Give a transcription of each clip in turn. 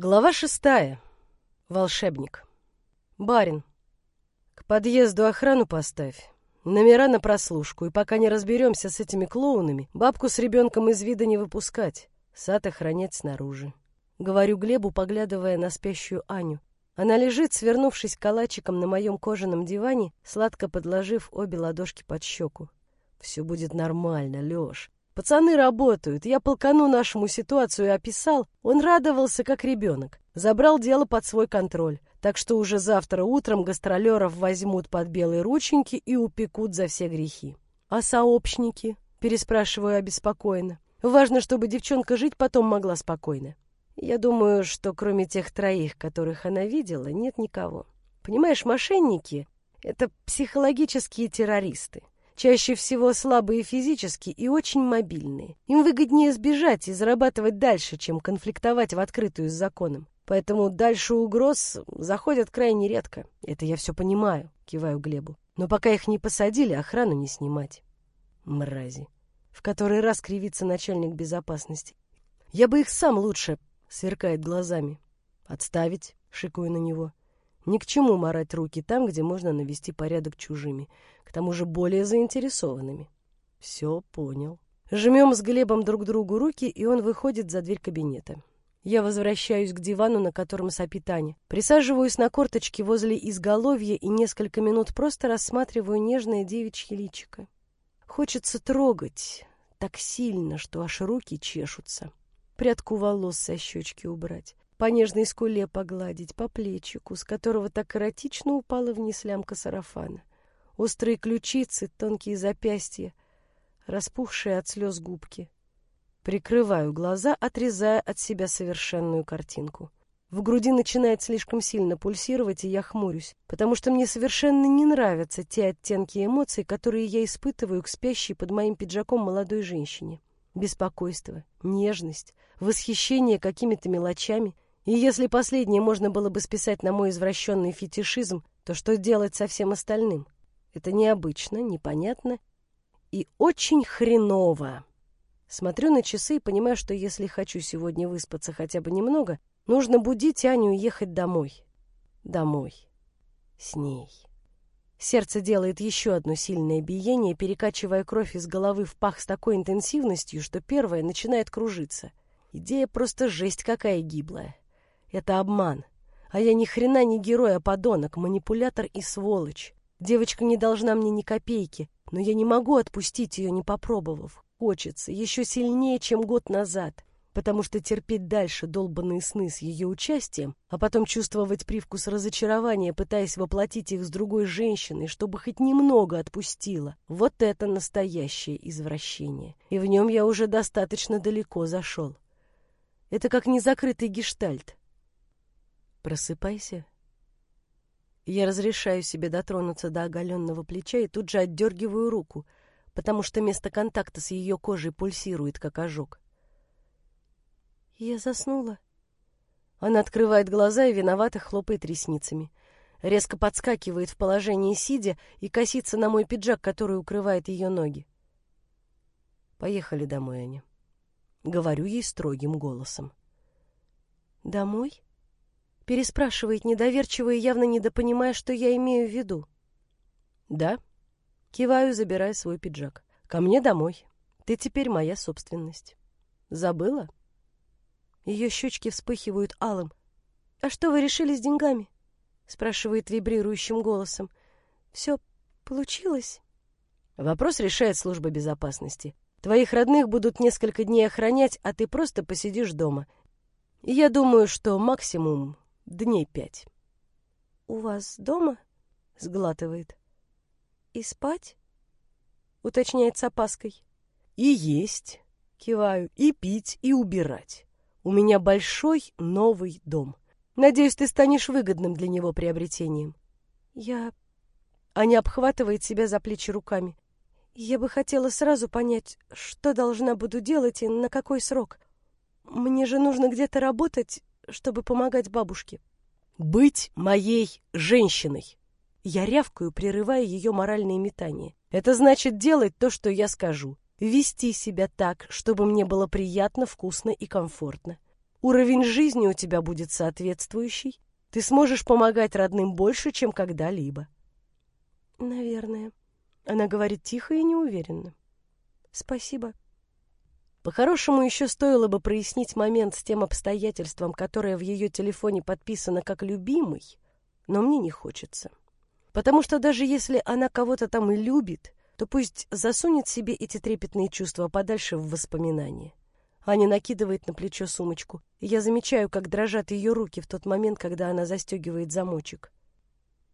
Глава шестая. Волшебник. Барин. К подъезду охрану поставь. Номера на прослушку, и пока не разберемся с этими клоунами, бабку с ребенком из вида не выпускать, сад охранять снаружи. Говорю Глебу, поглядывая на спящую Аню. Она лежит, свернувшись калачиком на моем кожаном диване, сладко подложив обе ладошки под щеку. Все будет нормально, Леш. Пацаны работают, я полкану нашему ситуацию описал, он радовался как ребенок, забрал дело под свой контроль, так что уже завтра утром гастролеров возьмут под белые рученьки и упекут за все грехи. А сообщники? Переспрашиваю обеспокоенно. Важно, чтобы девчонка жить потом могла спокойно. Я думаю, что кроме тех троих, которых она видела, нет никого. Понимаешь, мошенники — это психологические террористы чаще всего слабые физически и очень мобильные. Им выгоднее сбежать и зарабатывать дальше, чем конфликтовать в открытую с законом. Поэтому дальше угроз заходят крайне редко. Это я все понимаю, киваю Глебу. Но пока их не посадили, охрану не снимать. Мрази. В который раз кривится начальник безопасности. Я бы их сам лучше, сверкает глазами. Отставить, шикую на него. Ни к чему марать руки там, где можно навести порядок чужими, к тому же более заинтересованными. Все понял. Жмем с Глебом друг другу руки, и он выходит за дверь кабинета. Я возвращаюсь к дивану, на котором сопит. Присаживаюсь на корточки возле изголовья и несколько минут просто рассматриваю нежное девичье личико. Хочется трогать так сильно, что аж руки чешутся. Прядку волос со щечки убрать по нежной скуле погладить, по плечику, с которого так эротично упала вниз лямка сарафана. Острые ключицы, тонкие запястья, распухшие от слез губки. Прикрываю глаза, отрезая от себя совершенную картинку. В груди начинает слишком сильно пульсировать, и я хмурюсь, потому что мне совершенно не нравятся те оттенки эмоций, которые я испытываю к спящей под моим пиджаком молодой женщине. Беспокойство, нежность, восхищение какими-то мелочами — и если последнее можно было бы списать на мой извращенный фетишизм, то что делать со всем остальным? Это необычно, непонятно и очень хреново. Смотрю на часы и понимаю, что если хочу сегодня выспаться хотя бы немного, нужно будить Аню и ехать домой. Домой. С ней. Сердце делает еще одно сильное биение, перекачивая кровь из головы в пах с такой интенсивностью, что первое начинает кружиться. Идея просто жесть какая гиблая. Это обман. А я ни хрена не герой, а подонок, манипулятор и сволочь. Девочка не должна мне ни копейки, но я не могу отпустить ее, не попробовав. Хочется, еще сильнее, чем год назад, потому что терпеть дальше долбанные сны с ее участием, а потом чувствовать привкус разочарования, пытаясь воплотить их с другой женщиной, чтобы хоть немного отпустила. Вот это настоящее извращение. И в нем я уже достаточно далеко зашел. Это как незакрытый гештальт. Просыпайся. Я разрешаю себе дотронуться до оголенного плеча и тут же отдергиваю руку, потому что место контакта с ее кожей пульсирует, как ожог. Я заснула. Она открывает глаза и виновато хлопает ресницами. Резко подскакивает в положении сидя и косится на мой пиджак, который укрывает ее ноги. Поехали домой, Аня. Говорю ей строгим голосом. Домой? Переспрашивает недоверчиво и явно недопонимая, что я имею в виду. «Да». Киваю, забирая свой пиджак. «Ко мне домой. Ты теперь моя собственность». «Забыла?» Ее щечки вспыхивают алым. «А что вы решили с деньгами?» спрашивает вибрирующим голосом. «Все получилось?» Вопрос решает служба безопасности. Твоих родных будут несколько дней охранять, а ты просто посидишь дома. Я думаю, что максимум Дней пять. «У вас дома?» — сглатывает. «И спать?» — уточняет с опаской. «И есть», — киваю, — «и пить, и убирать. У меня большой новый дом. Надеюсь, ты станешь выгодным для него приобретением». «Я...» Аня обхватывает себя за плечи руками. «Я бы хотела сразу понять, что должна буду делать и на какой срок. Мне же нужно где-то работать, чтобы помогать бабушке. Быть моей женщиной. Я рявкаю, прерывая ее моральные метания. Это значит делать то, что я скажу. Вести себя так, чтобы мне было приятно, вкусно и комфортно. Уровень жизни у тебя будет соответствующий. Ты сможешь помогать родным больше, чем когда-либо. Наверное. Она говорит тихо и неуверенно. Спасибо. По-хорошему, еще стоило бы прояснить момент с тем обстоятельством, которое в ее телефоне подписано как «любимый», но мне не хочется. Потому что даже если она кого-то там и любит, то пусть засунет себе эти трепетные чувства подальше в воспоминания. Аня накидывает на плечо сумочку, и я замечаю, как дрожат ее руки в тот момент, когда она застегивает замочек.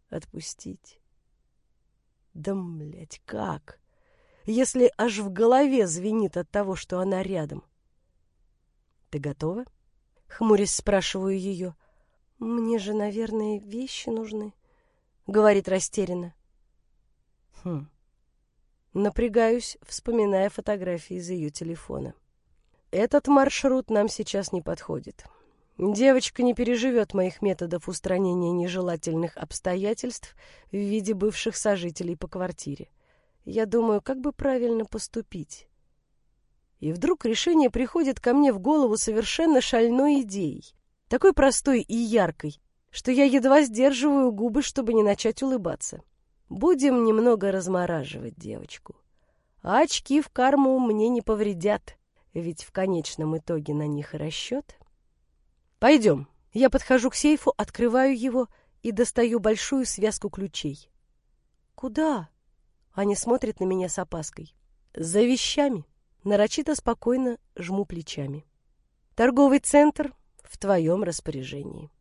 Отпустить. Да, блядь, как? Если аж в голове звенит от того, что она рядом. Ты готова? Хмурясь спрашиваю ее. Мне же, наверное, вещи нужны, говорит растерянно. Хм. Напрягаюсь, вспоминая фотографии из ее телефона. Этот маршрут нам сейчас не подходит. Девочка не переживет моих методов устранения нежелательных обстоятельств в виде бывших сожителей по квартире. Я думаю, как бы правильно поступить. И вдруг решение приходит ко мне в голову совершенно шальной идеей, такой простой и яркой, что я едва сдерживаю губы, чтобы не начать улыбаться. Будем немного размораживать девочку. А очки в карму мне не повредят ведь в конечном итоге на них расчет. Пойдем. Я подхожу к сейфу, открываю его и достаю большую связку ключей. Куда? Аня смотрит на меня с опаской. За вещами. Нарочито спокойно жму плечами. Торговый центр в твоем распоряжении.